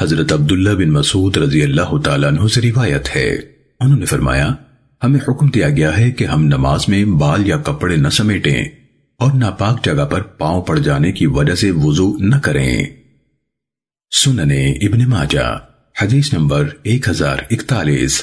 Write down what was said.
حضرت عبداللہ بن مسعود رضی اللہ تعالیٰ عنہ سے روایت ہے۔ انہوں نے فرمایا، ہمیں حکم دیا گیا ہے کہ ہم نماز میں بال یا کپڑے نہ سمیٹیں اور ناپاک جگہ پر پاؤں پڑ جانے کی وجہ سے وضو نہ کریں۔ سننے ابن ماجہ، حدیث نمبر ایک ہزار اکتالیس۔